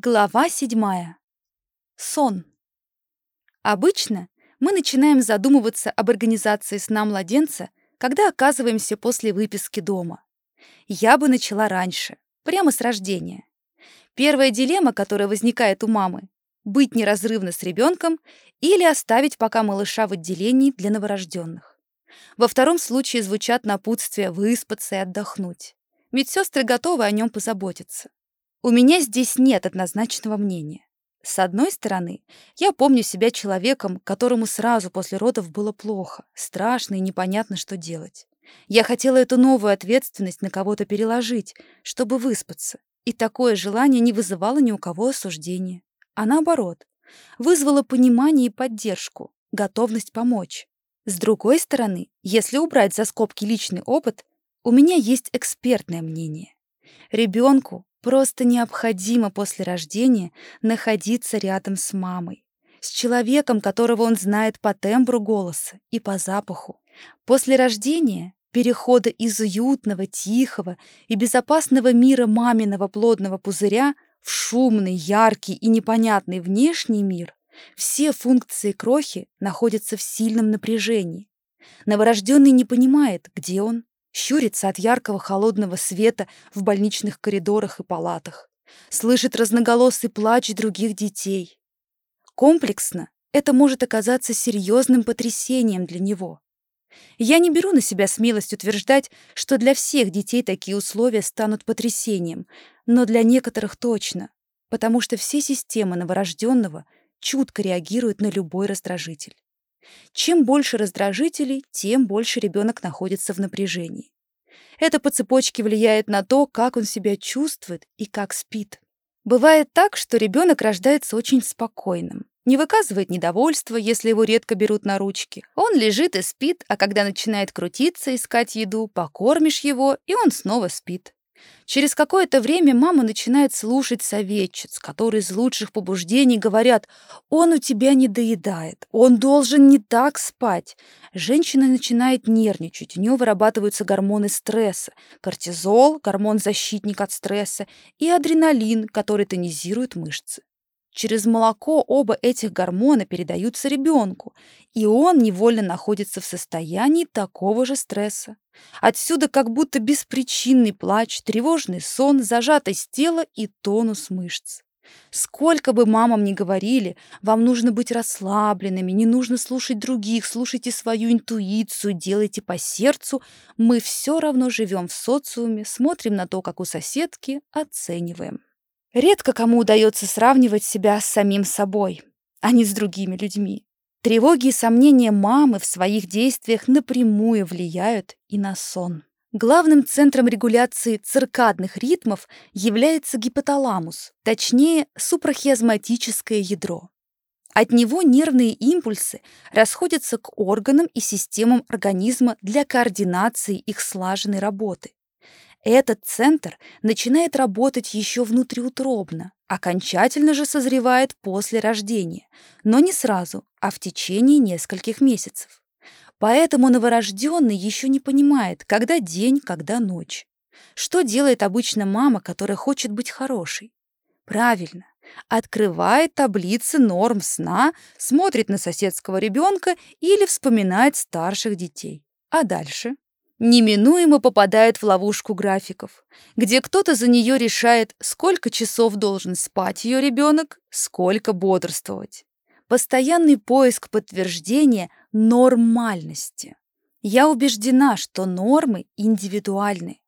Глава седьмая. Сон. Обычно мы начинаем задумываться об организации сна младенца, когда оказываемся после выписки дома. Я бы начала раньше, прямо с рождения. Первая дилемма, которая возникает у мамы — быть неразрывно с ребенком или оставить пока малыша в отделении для новорожденных. Во втором случае звучат напутствия выспаться и отдохнуть. Медсестры готовы о нем позаботиться. У меня здесь нет однозначного мнения. С одной стороны, я помню себя человеком, которому сразу после родов было плохо, страшно и непонятно, что делать. Я хотела эту новую ответственность на кого-то переложить, чтобы выспаться. И такое желание не вызывало ни у кого осуждения, а наоборот, вызвало понимание и поддержку, готовность помочь. С другой стороны, если убрать за скобки личный опыт, у меня есть экспертное мнение. Ребенку Просто необходимо после рождения находиться рядом с мамой, с человеком, которого он знает по тембру голоса и по запаху. После рождения перехода из уютного, тихого и безопасного мира маминого плодного пузыря в шумный, яркий и непонятный внешний мир все функции крохи находятся в сильном напряжении. Новорожденный не понимает, где он, щурится от яркого холодного света в больничных коридорах и палатах, слышит разноголосый плач других детей. Комплексно это может оказаться серьезным потрясением для него. Я не беру на себя смелость утверждать, что для всех детей такие условия станут потрясением, но для некоторых точно, потому что все системы новорожденного чутко реагируют на любой раздражитель. Чем больше раздражителей, тем больше ребенок находится в напряжении. Это по цепочке влияет на то, как он себя чувствует и как спит. Бывает так, что ребенок рождается очень спокойным, не выказывает недовольства, если его редко берут на ручки. Он лежит и спит, а когда начинает крутиться, искать еду, покормишь его, и он снова спит. Через какое-то время мама начинает слушать советчиц, которые из лучших побуждений говорят «Он у тебя не доедает, он должен не так спать». Женщина начинает нервничать, у нее вырабатываются гормоны стресса, кортизол, гормон-защитник от стресса, и адреналин, который тонизирует мышцы. Через молоко оба этих гормона передаются ребенку, и он невольно находится в состоянии такого же стресса. Отсюда как будто беспричинный плач, тревожный сон, зажатость тела и тонус мышц. Сколько бы мамам ни говорили, вам нужно быть расслабленными, не нужно слушать других, слушайте свою интуицию, делайте по сердцу, мы все равно живем в социуме, смотрим на то, как у соседки, оцениваем. Редко кому удается сравнивать себя с самим собой, а не с другими людьми. Тревоги и сомнения мамы в своих действиях напрямую влияют и на сон. Главным центром регуляции циркадных ритмов является гипоталамус, точнее супрахиазматическое ядро. От него нервные импульсы расходятся к органам и системам организма для координации их слаженной работы. Этот центр начинает работать еще внутриутробно, окончательно же созревает после рождения, но не сразу, а в течение нескольких месяцев. Поэтому новорожденный еще не понимает, когда день, когда ночь. Что делает обычно мама, которая хочет быть хорошей? Правильно, открывает таблицы норм сна, смотрит на соседского ребенка или вспоминает старших детей. А дальше? Неминуемо попадает в ловушку графиков, где кто-то за нее решает, сколько часов должен спать ее ребенок, сколько бодрствовать. Постоянный поиск подтверждения нормальности. Я убеждена, что нормы индивидуальны.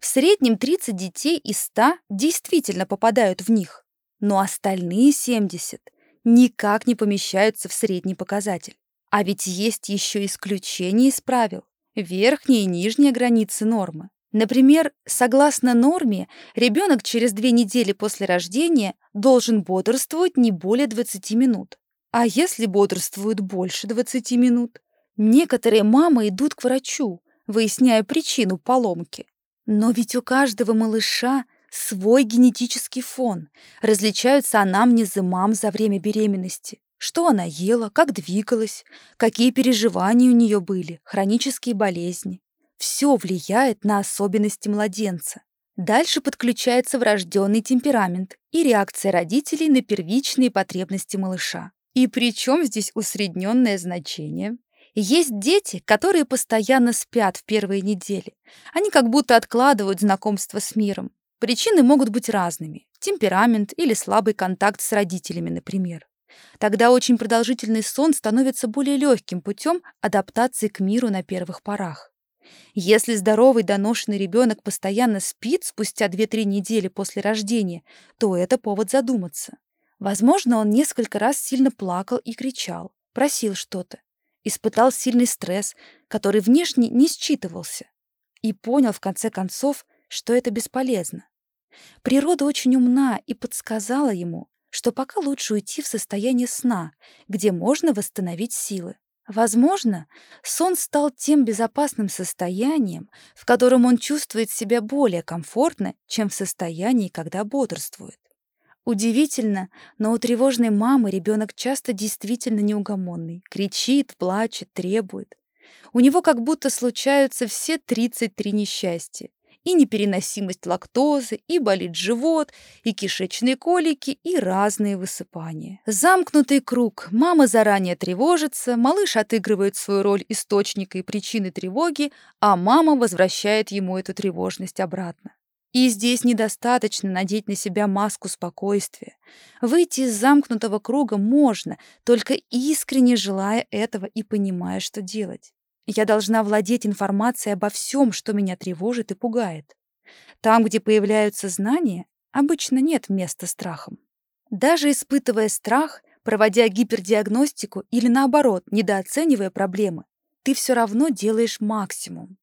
В среднем 30 детей из 100 действительно попадают в них, но остальные 70 никак не помещаются в средний показатель. А ведь есть еще исключения из правил верхняя и нижняя границы нормы. Например, согласно норме, ребенок через две недели после рождения должен бодрствовать не более 20 минут. А если бодрствуют больше 20 минут? Некоторые мамы идут к врачу, выясняя причину поломки. Но ведь у каждого малыша свой генетический фон. Различаются анамнезы мам за время беременности. Что она ела, как двигалась, какие переживания у нее были, хронические болезни. Все влияет на особенности младенца. Дальше подключается врожденный темперамент и реакция родителей на первичные потребности малыша. И при чем здесь усредненное значение? Есть дети, которые постоянно спят в первые недели. Они как будто откладывают знакомство с миром. Причины могут быть разными. Темперамент или слабый контакт с родителями, например. Тогда очень продолжительный сон становится более легким путем адаптации к миру на первых порах. Если здоровый доношенный ребенок постоянно спит спустя 2-3 недели после рождения, то это повод задуматься. Возможно, он несколько раз сильно плакал и кричал, просил что-то, испытал сильный стресс, который внешне не считывался, и понял в конце концов, что это бесполезно. Природа очень умна и подсказала ему, что пока лучше уйти в состояние сна, где можно восстановить силы. Возможно, сон стал тем безопасным состоянием, в котором он чувствует себя более комфортно, чем в состоянии, когда бодрствует. Удивительно, но у тревожной мамы ребенок часто действительно неугомонный, кричит, плачет, требует. У него как будто случаются все 33 несчастья и непереносимость лактозы, и болит живот, и кишечные колики, и разные высыпания. Замкнутый круг. Мама заранее тревожится, малыш отыгрывает свою роль источника и причины тревоги, а мама возвращает ему эту тревожность обратно. И здесь недостаточно надеть на себя маску спокойствия. Выйти из замкнутого круга можно, только искренне желая этого и понимая, что делать. Я должна владеть информацией обо всем, что меня тревожит и пугает. Там, где появляются знания, обычно нет места страхам. Даже испытывая страх, проводя гипердиагностику или наоборот, недооценивая проблемы, ты все равно делаешь максимум.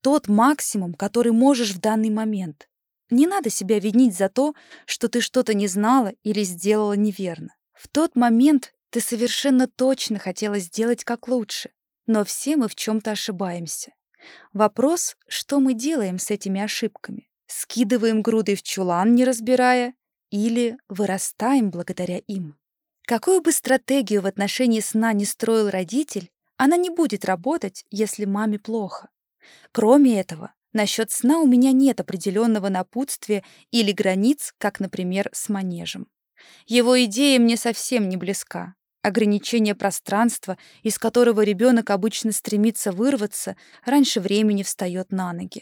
Тот максимум, который можешь в данный момент. Не надо себя винить за то, что ты что-то не знала или сделала неверно. В тот момент ты совершенно точно хотела сделать как лучше. Но все мы в чем-то ошибаемся. Вопрос, что мы делаем с этими ошибками? Скидываем грудой в чулан, не разбирая, или вырастаем благодаря им? Какую бы стратегию в отношении сна не строил родитель, она не будет работать, если маме плохо. Кроме этого, насчет сна у меня нет определенного напутствия или границ, как, например, с манежем. Его идея мне совсем не близка. Ограничение пространства, из которого ребенок обычно стремится вырваться, раньше времени встает на ноги.